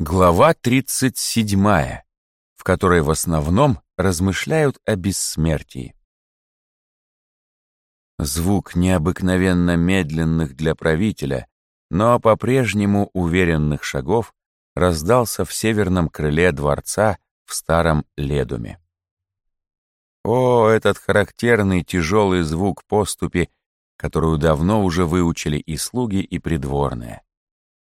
Глава 37, в которой в основном размышляют о бессмертии. Звук необыкновенно медленных для правителя, но по-прежнему уверенных шагов раздался в северном крыле дворца в старом Ледуме. О, этот характерный тяжелый звук поступи, которую давно уже выучили и слуги, и придворные.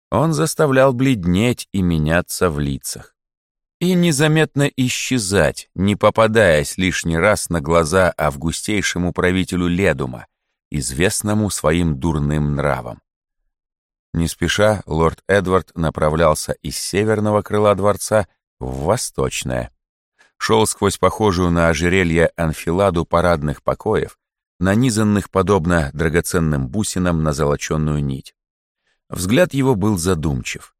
Он заставлял бледнеть и меняться в лицах. И незаметно исчезать, не попадаясь лишний раз на глаза августейшему правителю Ледума, известному своим дурным нравом. Не спеша лорд Эдвард направлялся из северного крыла дворца в восточное. Шел сквозь похожую на ожерелье анфиладу парадных покоев, нанизанных подобно драгоценным бусинам на золоченную нить. Взгляд его был задумчив.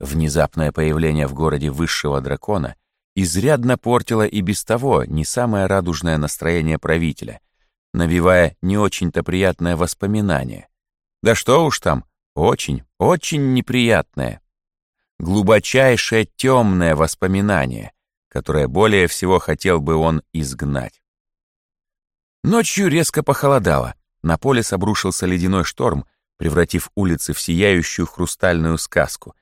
Внезапное появление в городе высшего дракона изрядно портило и без того не самое радужное настроение правителя, навевая не очень-то приятное воспоминание. Да что уж там, очень, очень неприятное. Глубочайшее темное воспоминание, которое более всего хотел бы он изгнать. Ночью резко похолодало, на поле обрушился ледяной шторм, превратив улицы в сияющую хрустальную сказку.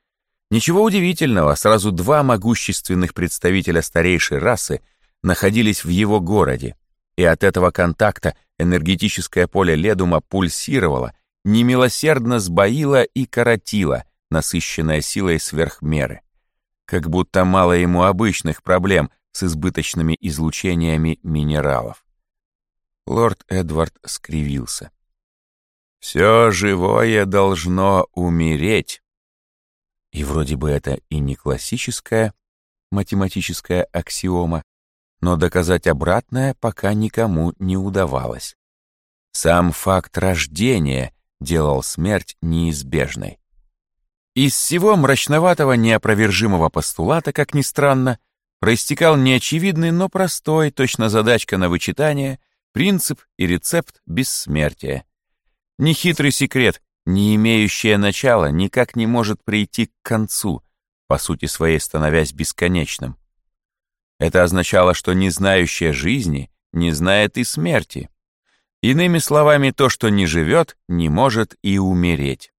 Ничего удивительного, сразу два могущественных представителя старейшей расы находились в его городе, и от этого контакта энергетическое поле Ледума пульсировало, немилосердно сбоило и коротило, насыщенное силой сверх меры. Как будто мало ему обычных проблем с избыточными излучениями минералов. Лорд Эдвард скривился. Все живое должно умереть. И вроде бы это и не классическая математическая аксиома, но доказать обратное пока никому не удавалось. Сам факт рождения делал смерть неизбежной. Из всего мрачноватого неопровержимого постулата, как ни странно, проистекал неочевидный, но простой, точно задачка на вычитание, принцип и рецепт бессмертия — Нехитрый секрет, не имеющее начала, никак не может прийти к концу, по сути своей становясь бесконечным. Это означало, что не знающая жизни не знает и смерти. Иными словами, то, что не живет, не может и умереть.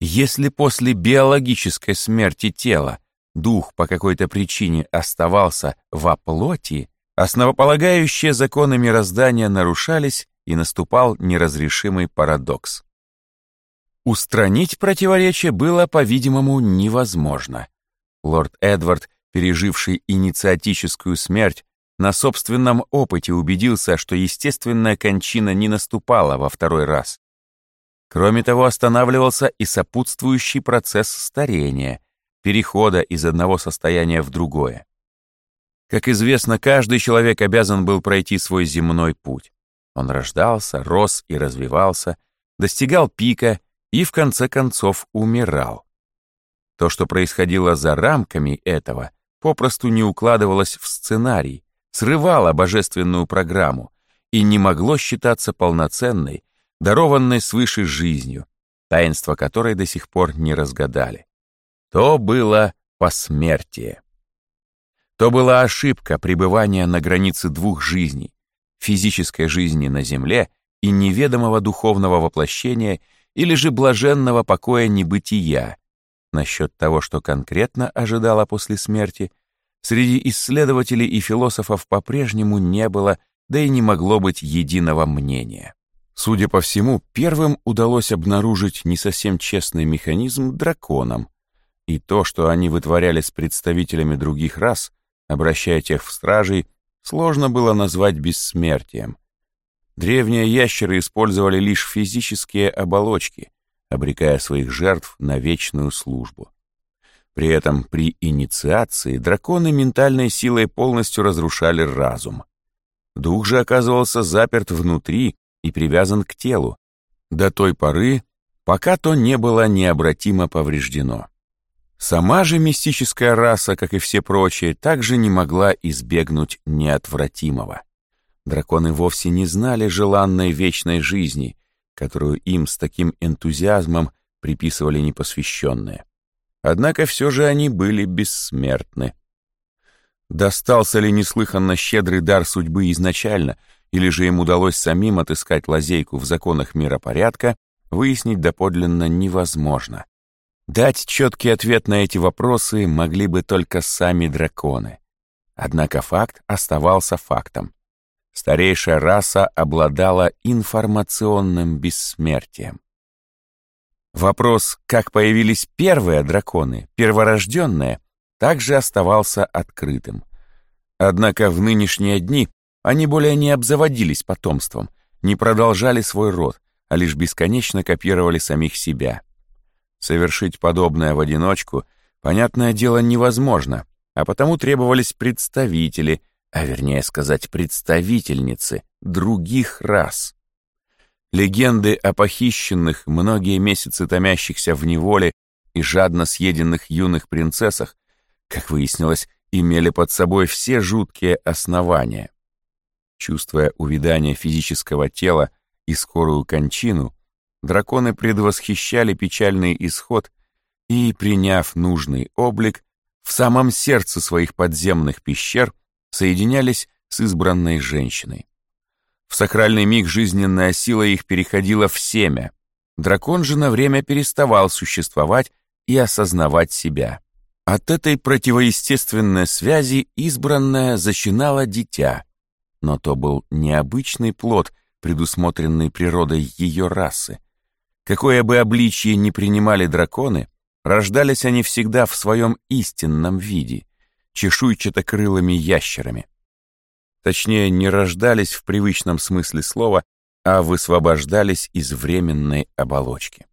Если после биологической смерти тела дух по какой-то причине оставался во плоти, основополагающие законы мироздания нарушались, и наступал неразрешимый парадокс. Устранить противоречие было, по-видимому, невозможно. Лорд Эдвард, переживший инициатическую смерть, на собственном опыте убедился, что естественная кончина не наступала во второй раз. Кроме того, останавливался и сопутствующий процесс старения, перехода из одного состояния в другое. Как известно, каждый человек обязан был пройти свой земной путь. Он рождался, рос и развивался, достигал пика и в конце концов умирал. То, что происходило за рамками этого, попросту не укладывалось в сценарий, срывало божественную программу и не могло считаться полноценной, дарованной свыше жизнью, таинство которой до сих пор не разгадали. То было посмертие. То была ошибка пребывания на границе двух жизней, физической жизни на земле и неведомого духовного воплощения или же блаженного покоя небытия. Насчет того, что конкретно ожидало после смерти, среди исследователей и философов по-прежнему не было, да и не могло быть единого мнения. Судя по всему, первым удалось обнаружить не совсем честный механизм драконам, и то, что они вытворяли с представителями других рас, обращая тех в стражей, сложно было назвать бессмертием. Древние ящеры использовали лишь физические оболочки, обрекая своих жертв на вечную службу. При этом при инициации драконы ментальной силой полностью разрушали разум. Дух же оказывался заперт внутри и привязан к телу, до той поры, пока то не было необратимо повреждено. Сама же мистическая раса, как и все прочие, также не могла избегнуть неотвратимого. Драконы вовсе не знали желанной вечной жизни, которую им с таким энтузиазмом приписывали непосвященные. Однако все же они были бессмертны. Достался ли неслыханно щедрый дар судьбы изначально, или же им удалось самим отыскать лазейку в законах миропорядка, выяснить доподлинно невозможно. Дать четкий ответ на эти вопросы могли бы только сами драконы. Однако факт оставался фактом. Старейшая раса обладала информационным бессмертием. Вопрос, как появились первые драконы, перворожденные, также оставался открытым. Однако в нынешние дни они более не обзаводились потомством, не продолжали свой род, а лишь бесконечно копировали самих себя. Совершить подобное в одиночку, понятное дело, невозможно, а потому требовались представители, а вернее сказать представительницы других рас. Легенды о похищенных, многие месяцы томящихся в неволе и жадно съеденных юных принцессах, как выяснилось, имели под собой все жуткие основания. Чувствуя увядание физического тела и скорую кончину, драконы предвосхищали печальный исход и, приняв нужный облик, в самом сердце своих подземных пещер соединялись с избранной женщиной. В сакральный миг жизненная сила их переходила в семя. Дракон же на время переставал существовать и осознавать себя. От этой противоестественной связи избранная зачинала дитя. Но то был необычный плод, предусмотренный природой ее расы. Какое бы обличье ни принимали драконы, рождались они всегда в своем истинном виде, чешуйчато-крылыми ящерами. Точнее, не рождались в привычном смысле слова, а высвобождались из временной оболочки.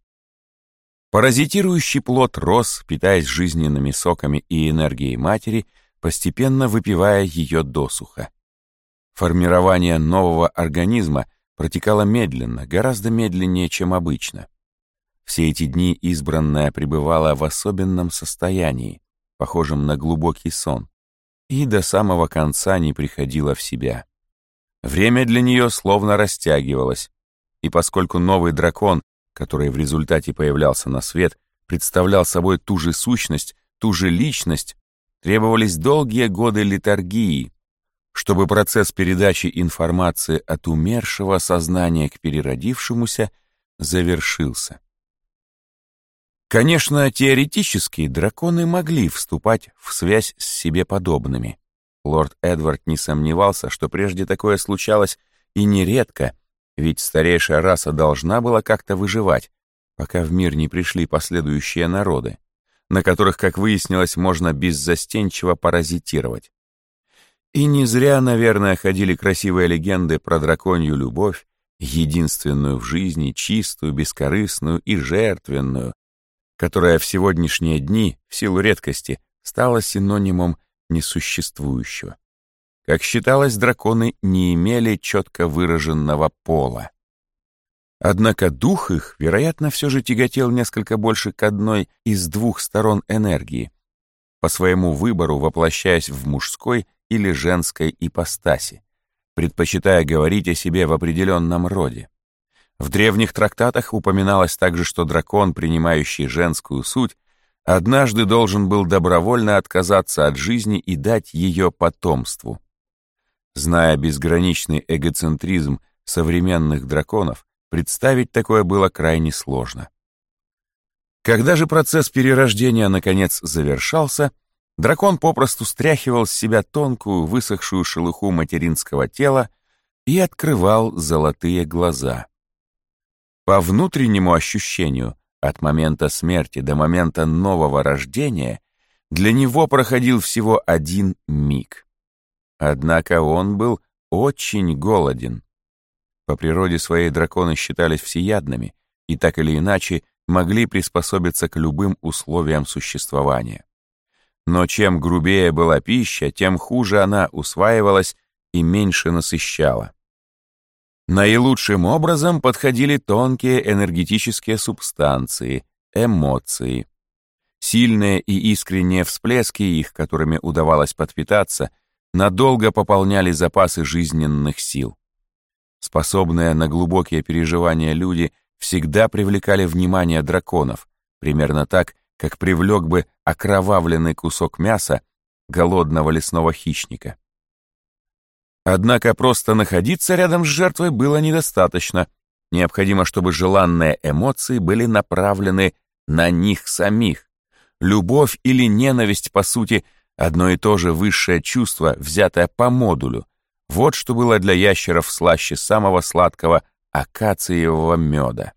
Паразитирующий плод рос, питаясь жизненными соками и энергией матери, постепенно выпивая ее досуха. Формирование нового организма протекало медленно, гораздо медленнее, чем обычно. Все эти дни избранная пребывала в особенном состоянии, похожем на глубокий сон и до самого конца не приходила в себя. Время для нее словно растягивалось, и поскольку новый дракон, который в результате появлялся на свет, представлял собой ту же сущность, ту же личность, требовались долгие годы литургии, чтобы процесс передачи информации от умершего сознания к переродившемуся завершился. Конечно, теоретически драконы могли вступать в связь с себе подобными. Лорд Эдвард не сомневался, что прежде такое случалось и нередко, ведь старейшая раса должна была как-то выживать, пока в мир не пришли последующие народы, на которых, как выяснилось, можно беззастенчиво паразитировать. И не зря, наверное, ходили красивые легенды про драконью любовь, единственную в жизни, чистую, бескорыстную и жертвенную, которая в сегодняшние дни, в силу редкости, стала синонимом несуществующего. Как считалось, драконы не имели четко выраженного пола. Однако дух их, вероятно, все же тяготел несколько больше к одной из двух сторон энергии, по своему выбору воплощаясь в мужской или женской ипостаси, предпочитая говорить о себе в определенном роде. В древних трактатах упоминалось также, что дракон, принимающий женскую суть, однажды должен был добровольно отказаться от жизни и дать ее потомству. Зная безграничный эгоцентризм современных драконов, представить такое было крайне сложно. Когда же процесс перерождения наконец завершался, дракон попросту стряхивал с себя тонкую, высохшую шелуху материнского тела и открывал золотые глаза. По внутреннему ощущению, от момента смерти до момента нового рождения, для него проходил всего один миг. Однако он был очень голоден. По природе своей драконы считались всеядными и так или иначе могли приспособиться к любым условиям существования. Но чем грубее была пища, тем хуже она усваивалась и меньше насыщала. Наилучшим образом подходили тонкие энергетические субстанции, эмоции. Сильные и искренние всплески их, которыми удавалось подпитаться, надолго пополняли запасы жизненных сил. Способные на глубокие переживания люди всегда привлекали внимание драконов, примерно так, как привлек бы окровавленный кусок мяса голодного лесного хищника. Однако просто находиться рядом с жертвой было недостаточно. Необходимо, чтобы желанные эмоции были направлены на них самих. Любовь или ненависть, по сути, одно и то же высшее чувство, взятое по модулю. Вот что было для ящеров слаще самого сладкого акациевого меда.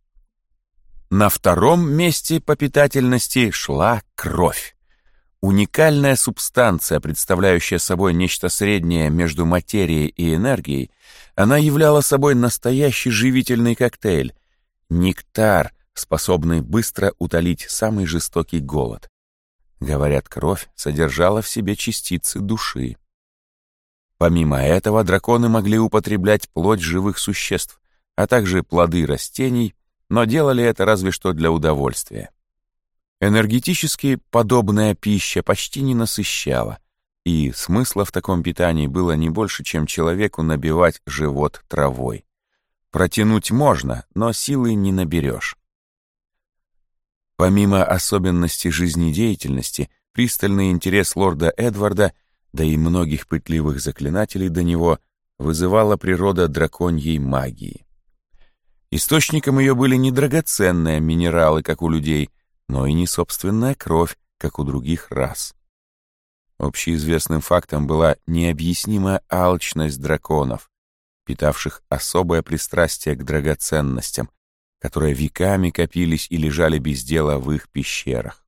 На втором месте по питательности шла кровь. Уникальная субстанция, представляющая собой нечто среднее между материей и энергией, она являла собой настоящий живительный коктейль, нектар, способный быстро утолить самый жестокий голод. Говорят, кровь содержала в себе частицы души. Помимо этого, драконы могли употреблять плоть живых существ, а также плоды растений, но делали это разве что для удовольствия. Энергетически подобная пища почти не насыщала, и смысла в таком питании было не больше, чем человеку набивать живот травой. Протянуть можно, но силы не наберешь. Помимо особенностей жизнедеятельности, пристальный интерес лорда Эдварда, да и многих пытливых заклинателей до него, вызывала природа драконьей магии. Источником ее были не драгоценные минералы, как у людей, но и не собственная кровь, как у других рас. Общеизвестным фактом была необъяснимая алчность драконов, питавших особое пристрастие к драгоценностям, которые веками копились и лежали без дела в их пещерах.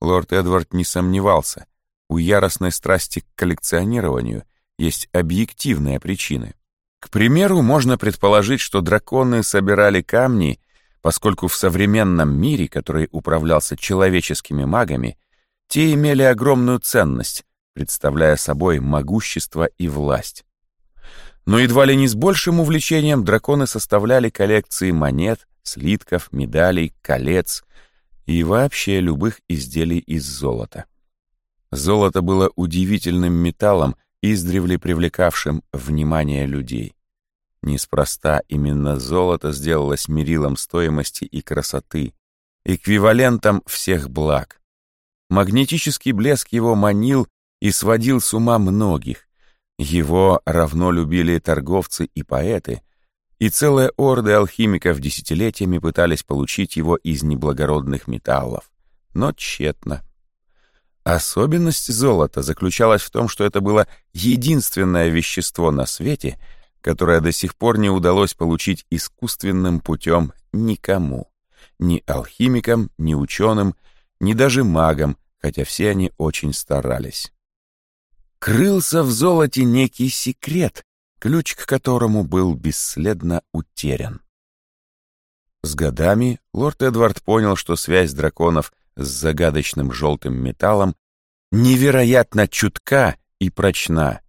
Лорд Эдвард не сомневался, у яростной страсти к коллекционированию есть объективные причины. К примеру, можно предположить, что драконы собирали камни поскольку в современном мире, который управлялся человеческими магами, те имели огромную ценность, представляя собой могущество и власть. Но едва ли не с большим увлечением драконы составляли коллекции монет, слитков, медалей, колец и вообще любых изделий из золота. Золото было удивительным металлом, издревле привлекавшим внимание людей. Неспроста именно золото сделалось мерилом стоимости и красоты, эквивалентом всех благ. Магнетический блеск его манил и сводил с ума многих. Его равно любили торговцы и поэты, и целые орды алхимиков десятилетиями пытались получить его из неблагородных металлов, но тщетно. Особенность золота заключалась в том, что это было единственное вещество на свете — которое до сих пор не удалось получить искусственным путем никому. Ни алхимикам, ни ученым, ни даже магам, хотя все они очень старались. Крылся в золоте некий секрет, ключ к которому был бесследно утерян. С годами лорд Эдвард понял, что связь драконов с загадочным желтым металлом невероятно чутка и прочна,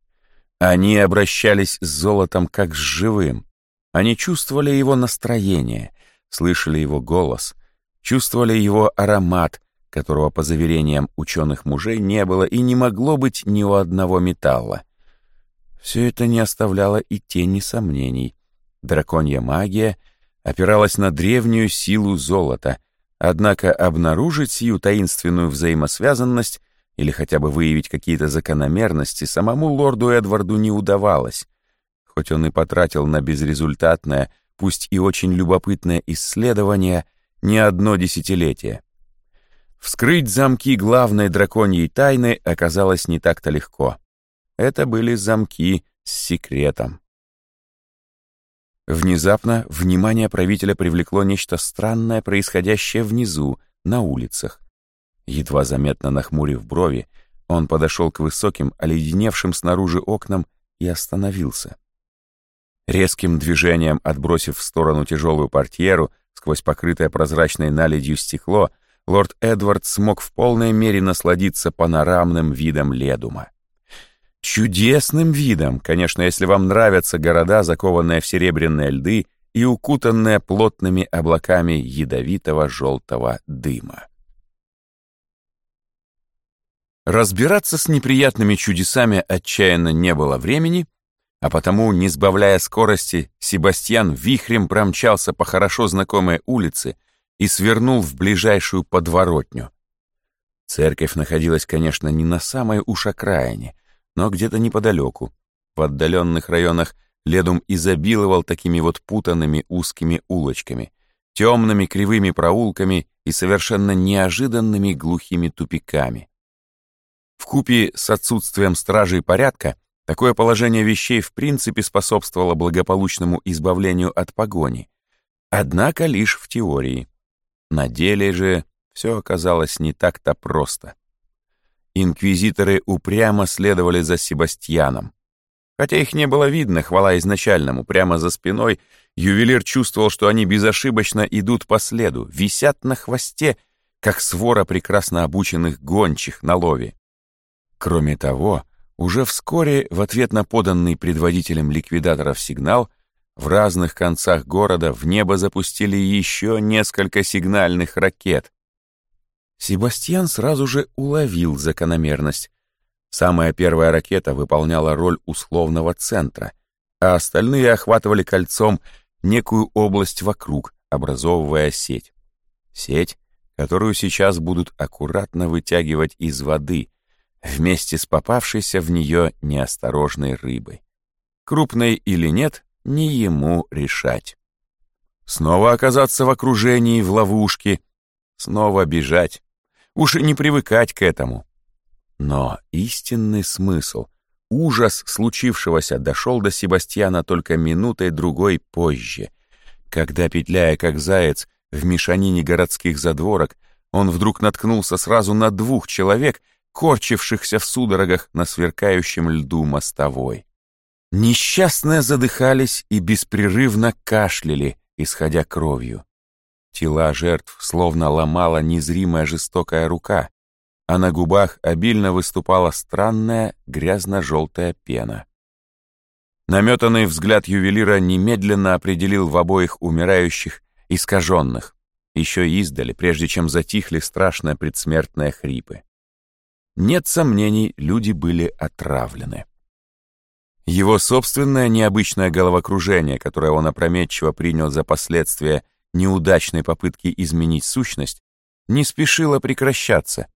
они обращались с золотом как с живым. Они чувствовали его настроение, слышали его голос, чувствовали его аромат, которого, по заверениям ученых мужей, не было и не могло быть ни у одного металла. Все это не оставляло и тени сомнений. Драконья магия опиралась на древнюю силу золота, однако обнаружить сию таинственную взаимосвязанность или хотя бы выявить какие-то закономерности самому лорду Эдварду не удавалось, хоть он и потратил на безрезультатное, пусть и очень любопытное исследование не одно десятилетие. Вскрыть замки главной драконьей тайны оказалось не так-то легко. Это были замки с секретом. Внезапно внимание правителя привлекло нечто странное, происходящее внизу, на улицах. Едва заметно нахмурив брови, он подошел к высоким, оледеневшим снаружи окнам и остановился. Резким движением отбросив в сторону тяжелую портьеру сквозь покрытое прозрачной наледью стекло, лорд Эдвард смог в полной мере насладиться панорамным видом Ледума. Чудесным видом, конечно, если вам нравятся города, закованные в серебряные льды и укутанные плотными облаками ядовитого желтого дыма. Разбираться с неприятными чудесами отчаянно не было времени, а потому, не сбавляя скорости, Себастьян вихрем промчался по хорошо знакомой улице и свернул в ближайшую подворотню, Церковь находилась, конечно, не на самой уж окраине, но где-то неподалеку. В отдаленных районах Ледум изобиловал такими вот путанными узкими улочками, темными кривыми проулками и совершенно неожиданными глухими тупиками. В купе с отсутствием стражей порядка такое положение вещей в принципе способствовало благополучному избавлению от погони, однако лишь в теории. На деле же все оказалось не так-то просто. Инквизиторы упрямо следовали за Себастьяном. Хотя их не было видно, хвала изначальному, прямо за спиной, ювелир чувствовал, что они безошибочно идут по следу, висят на хвосте, как свора прекрасно обученных гончих на лове. Кроме того, уже вскоре, в ответ на поданный предводителем ликвидаторов сигнал, в разных концах города в небо запустили еще несколько сигнальных ракет. Себастьян сразу же уловил закономерность. Самая первая ракета выполняла роль условного центра, а остальные охватывали кольцом некую область вокруг, образовывая сеть. Сеть, которую сейчас будут аккуратно вытягивать из воды, вместе с попавшейся в нее неосторожной рыбой. Крупной или нет, не ему решать. Снова оказаться в окружении, в ловушке, снова бежать. Уж и не привыкать к этому. Но истинный смысл, ужас случившегося дошел до Себастьяна только минутой другой позже, когда, петляя как заяц в мешанине городских задворок, он вдруг наткнулся сразу на двух человек, корчившихся в судорогах на сверкающем льду мостовой. Несчастные задыхались и беспрерывно кашляли, исходя кровью. Тела жертв словно ломала незримая жестокая рука, а на губах обильно выступала странная грязно-желтая пена. Наметанный взгляд ювелира немедленно определил в обоих умирающих искаженных, еще издали, прежде чем затихли страшные предсмертные хрипы. Нет сомнений, люди были отравлены. Его собственное необычное головокружение, которое он опрометчиво принял за последствия неудачной попытки изменить сущность, не спешило прекращаться,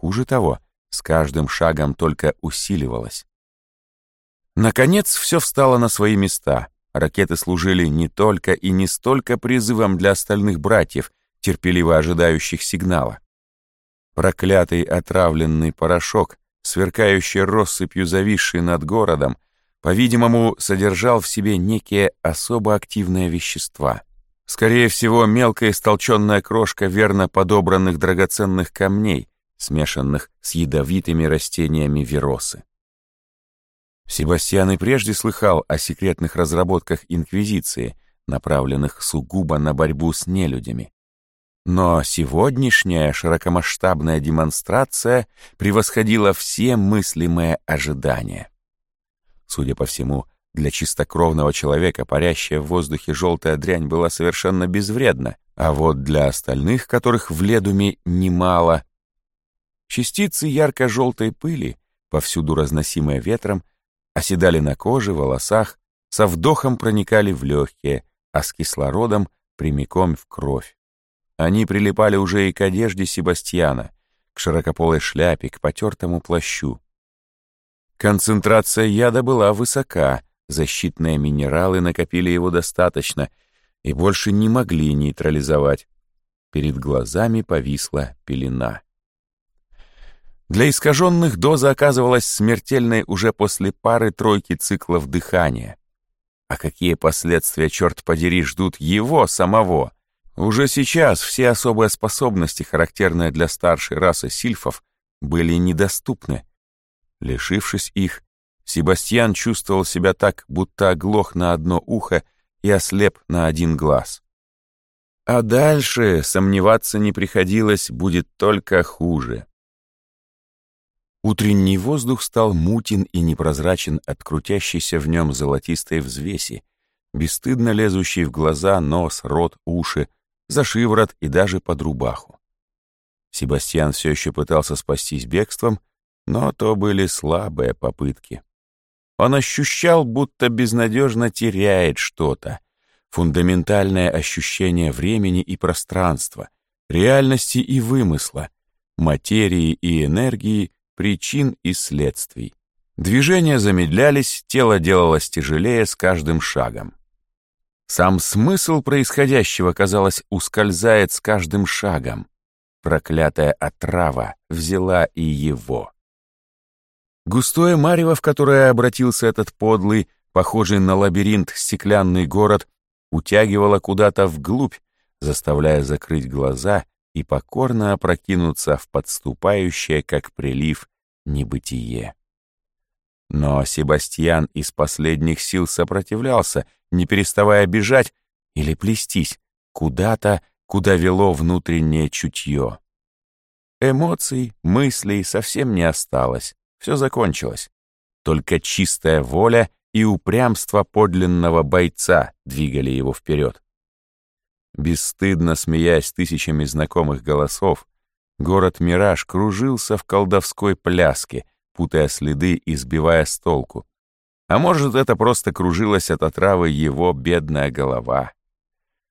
Хуже того, с каждым шагом только усиливалось. Наконец, все встало на свои места. Ракеты служили не только и не столько призывом для остальных братьев, терпеливо ожидающих сигнала. Проклятый отравленный порошок, сверкающий россыпью зависший над городом, по-видимому, содержал в себе некие особо активные вещества. Скорее всего, мелкая истолченная крошка верно подобранных драгоценных камней, смешанных с ядовитыми растениями веросы. Себастьян и прежде слыхал о секретных разработках Инквизиции, направленных сугубо на борьбу с нелюдями. Но сегодняшняя широкомасштабная демонстрация превосходила все мыслимые ожидания. Судя по всему, для чистокровного человека парящая в воздухе желтая дрянь была совершенно безвредна, а вот для остальных, которых в ледуме немало, Частицы ярко-желтой пыли, повсюду разносимые ветром, оседали на коже, волосах, со вдохом проникали в легкие, а с кислородом прямиком в кровь. Они прилипали уже и к одежде Себастьяна, к широкополой шляпе, к потертому плащу. Концентрация яда была высока, защитные минералы накопили его достаточно и больше не могли нейтрализовать. Перед глазами повисла пелена. Для искаженных доза оказывалась смертельной уже после пары-тройки циклов дыхания. А какие последствия, черт подери, ждут его самого? Уже сейчас все особые способности, характерные для старшей расы сильфов, были недоступны. Лишившись их, Себастьян чувствовал себя так, будто оглох на одно ухо и ослеп на один глаз. А дальше сомневаться не приходилось, будет только хуже. Утренний воздух стал мутен и непрозрачен от крутящейся в нем золотистой взвеси, бесстыдно лезущей в глаза, нос, рот, уши, за шиворот и даже под рубаху. Себастьян все еще пытался спастись бегством, но то были слабые попытки. Он ощущал, будто безнадежно теряет что-то, фундаментальное ощущение времени и пространства, реальности и вымысла — материи и энергии, причин и следствий. Движения замедлялись, тело делалось тяжелее с каждым шагом. Сам смысл происходящего, казалось, ускользает с каждым шагом. Проклятая отрава взяла и его. Густое марево, в которое обратился этот подлый, похожий на лабиринт стеклянный город, утягивало куда-то вглубь, заставляя закрыть глаза и покорно опрокинуться в подступающее, как прилив, небытие. Но Себастьян из последних сил сопротивлялся, не переставая бежать или плестись куда-то, куда вело внутреннее чутье. Эмоций, мыслей совсем не осталось, все закончилось. Только чистая воля и упрямство подлинного бойца двигали его вперед. Бесстыдно смеясь тысячами знакомых голосов, город Мираж кружился в колдовской пляске, путая следы и сбивая с толку. А может, это просто кружилась от отравы его бедная голова.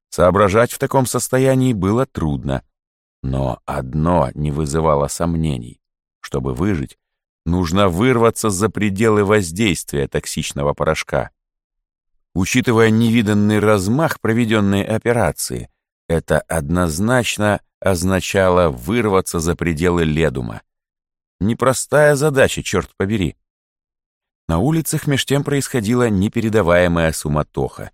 Соображать в таком состоянии было трудно. Но одно не вызывало сомнений. Чтобы выжить, нужно вырваться за пределы воздействия токсичного порошка. Учитывая невиданный размах проведенной операции, это однозначно означало вырваться за пределы ледума. Непростая задача, черт побери. На улицах меж тем происходила непередаваемая суматоха.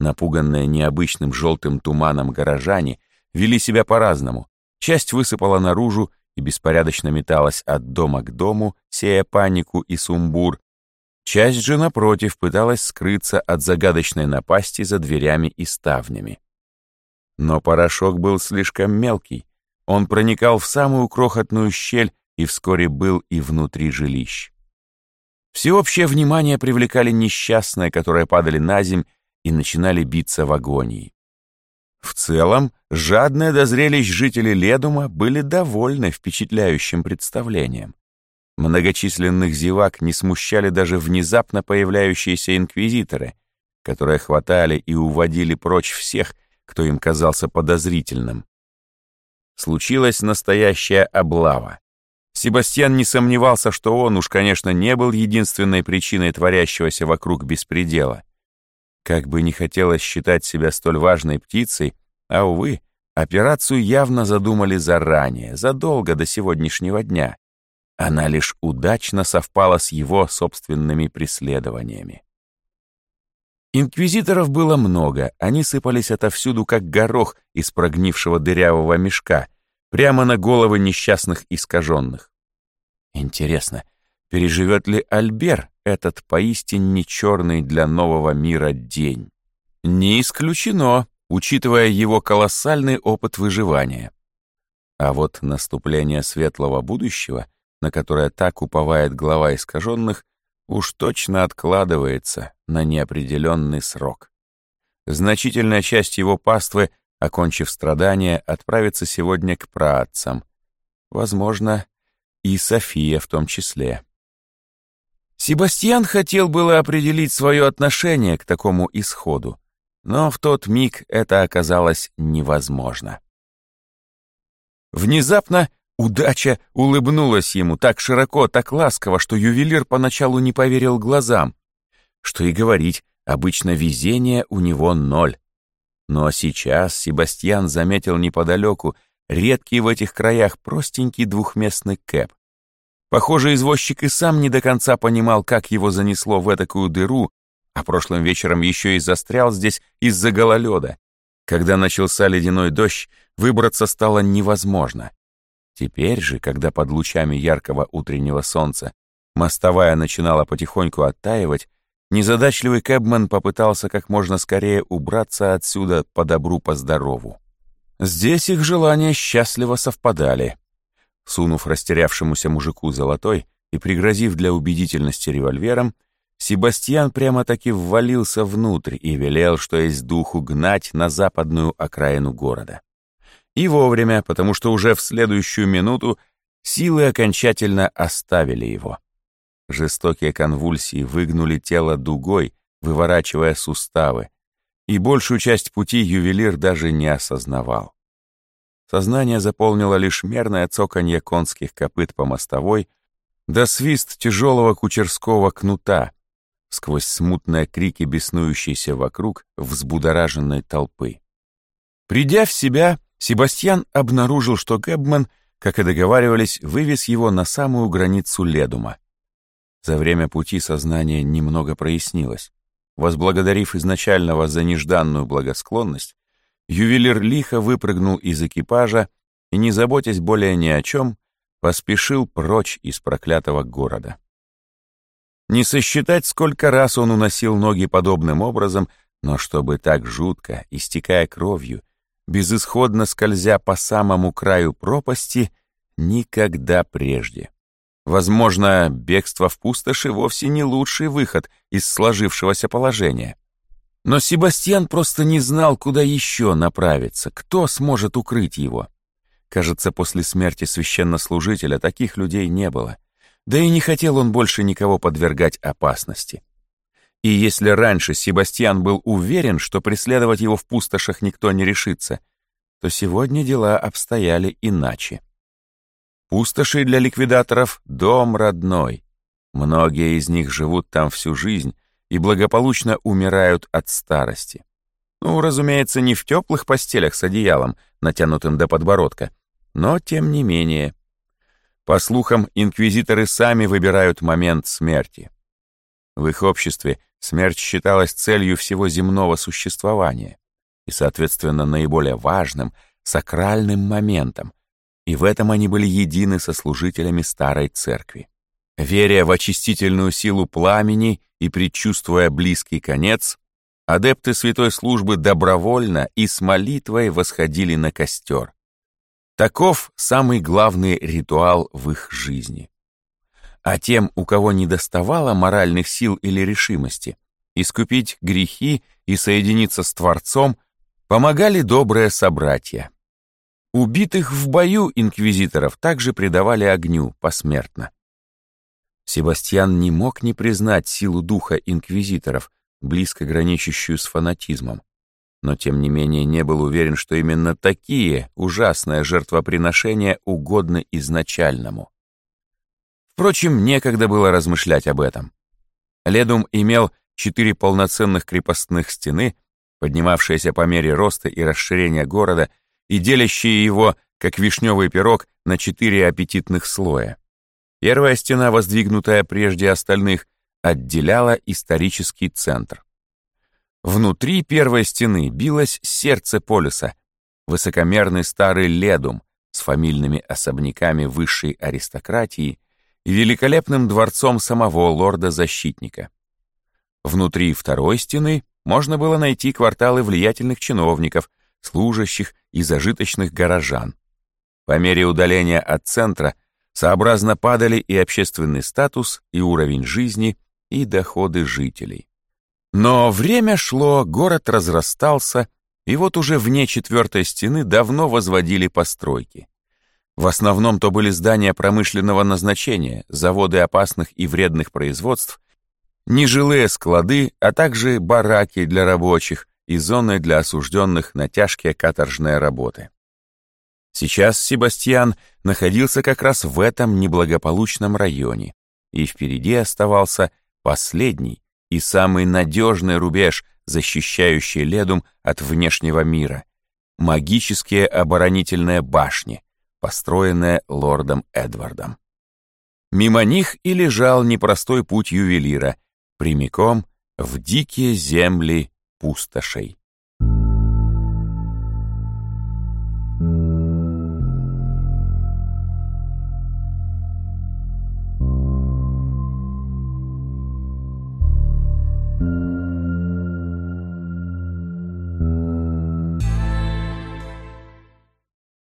Напуганные необычным желтым туманом горожане вели себя по-разному. Часть высыпала наружу и беспорядочно металась от дома к дому, сея панику и сумбур. Часть же, напротив, пыталась скрыться от загадочной напасти за дверями и ставнями. Но порошок был слишком мелкий. Он проникал в самую крохотную щель и вскоре был и внутри жилищ. Всеобщее внимание привлекали несчастные, которые падали на земь и начинали биться в агонии. В целом, жадные до зрелищ жители Ледума были довольны впечатляющим представлением. Многочисленных зевак не смущали даже внезапно появляющиеся инквизиторы, которые хватали и уводили прочь всех, кто им казался подозрительным. Случилась настоящая облава. Себастьян не сомневался, что он уж, конечно, не был единственной причиной творящегося вокруг беспредела. Как бы не хотелось считать себя столь важной птицей, а, увы, операцию явно задумали заранее, задолго до сегодняшнего дня. Она лишь удачно совпала с его собственными преследованиями. Инквизиторов было много, они сыпались отовсюду, как горох из прогнившего дырявого мешка — прямо на головы несчастных искаженных. Интересно, переживет ли Альбер этот поистине черный для нового мира день? Не исключено, учитывая его колоссальный опыт выживания. А вот наступление светлого будущего, на которое так уповает глава искаженных, уж точно откладывается на неопределенный срок. Значительная часть его паствы окончив страдания, отправится сегодня к праотцам. Возможно, и София в том числе. Себастьян хотел было определить свое отношение к такому исходу, но в тот миг это оказалось невозможно. Внезапно удача улыбнулась ему так широко, так ласково, что ювелир поначалу не поверил глазам. Что и говорить, обычно везение у него ноль. Но сейчас Себастьян заметил неподалеку редкий в этих краях простенький двухместный кэп. Похоже, извозчик и сам не до конца понимал, как его занесло в этакую дыру, а прошлым вечером еще и застрял здесь из-за гололеда. Когда начался ледяной дождь, выбраться стало невозможно. Теперь же, когда под лучами яркого утреннего солнца мостовая начинала потихоньку оттаивать, Незадачливый кэбмен попытался как можно скорее убраться отсюда по добру, по здорову. Здесь их желания счастливо совпадали. Сунув растерявшемуся мужику золотой и пригрозив для убедительности револьвером, Себастьян прямо-таки ввалился внутрь и велел, что есть духу, гнать на западную окраину города. И вовремя, потому что уже в следующую минуту силы окончательно оставили его. Жестокие конвульсии выгнули тело дугой, выворачивая суставы, и большую часть пути ювелир даже не осознавал. Сознание заполнило лишь мерное цоканье конских копыт по мостовой, да свист тяжелого кучерского кнута сквозь смутные крики беснующейся вокруг взбудораженной толпы. Придя в себя, Себастьян обнаружил, что Гэбман, как и договаривались, вывез его на самую границу Ледума. За время пути сознание немного прояснилось. Возблагодарив изначального за нежданную благосклонность, ювелир лихо выпрыгнул из экипажа и, не заботясь более ни о чем, поспешил прочь из проклятого города. Не сосчитать, сколько раз он уносил ноги подобным образом, но чтобы так жутко, истекая кровью, безысходно скользя по самому краю пропасти, никогда прежде. Возможно, бегство в пустоши вовсе не лучший выход из сложившегося положения. Но Себастьян просто не знал, куда еще направиться, кто сможет укрыть его. Кажется, после смерти священнослужителя таких людей не было. Да и не хотел он больше никого подвергать опасности. И если раньше Себастьян был уверен, что преследовать его в пустошах никто не решится, то сегодня дела обстояли иначе. Пустоши для ликвидаторов — дом родной. Многие из них живут там всю жизнь и благополучно умирают от старости. Ну, разумеется, не в теплых постелях с одеялом, натянутым до подбородка, но тем не менее. По слухам, инквизиторы сами выбирают момент смерти. В их обществе смерть считалась целью всего земного существования и, соответственно, наиболее важным, сакральным моментом, и в этом они были едины со служителями Старой Церкви. Веря в очистительную силу пламени и предчувствуя близкий конец, адепты Святой Службы добровольно и с молитвой восходили на костер. Таков самый главный ритуал в их жизни. А тем, у кого не доставало моральных сил или решимости, искупить грехи и соединиться с Творцом, помогали добрые собратья. Убитых в бою инквизиторов также предавали огню посмертно. Себастьян не мог не признать силу духа инквизиторов, близко граничащую с фанатизмом, но тем не менее не был уверен, что именно такие ужасные жертвоприношения угодны изначальному. Впрочем, некогда было размышлять об этом. Ледум имел четыре полноценных крепостных стены, поднимавшиеся по мере роста и расширения города и делящие его, как вишневый пирог, на четыре аппетитных слоя. Первая стена, воздвигнутая прежде остальных, отделяла исторический центр. Внутри первой стены билось сердце полюса, высокомерный старый ледум с фамильными особняками высшей аристократии и великолепным дворцом самого лорда-защитника. Внутри второй стены можно было найти кварталы влиятельных чиновников, служащих и зажиточных горожан. По мере удаления от центра сообразно падали и общественный статус, и уровень жизни, и доходы жителей. Но время шло, город разрастался, и вот уже вне четвертой стены давно возводили постройки. В основном то были здания промышленного назначения, заводы опасных и вредных производств, нежилые склады, а также бараки для рабочих, и зоны для осужденных на тяжкие каторжные работы. Сейчас Себастьян находился как раз в этом неблагополучном районе, и впереди оставался последний и самый надежный рубеж, защищающий Ледум от внешнего мира — магические оборонительные башни, построенные лордом Эдвардом. Мимо них и лежал непростой путь ювелира, прямиком в дикие земли пустошей.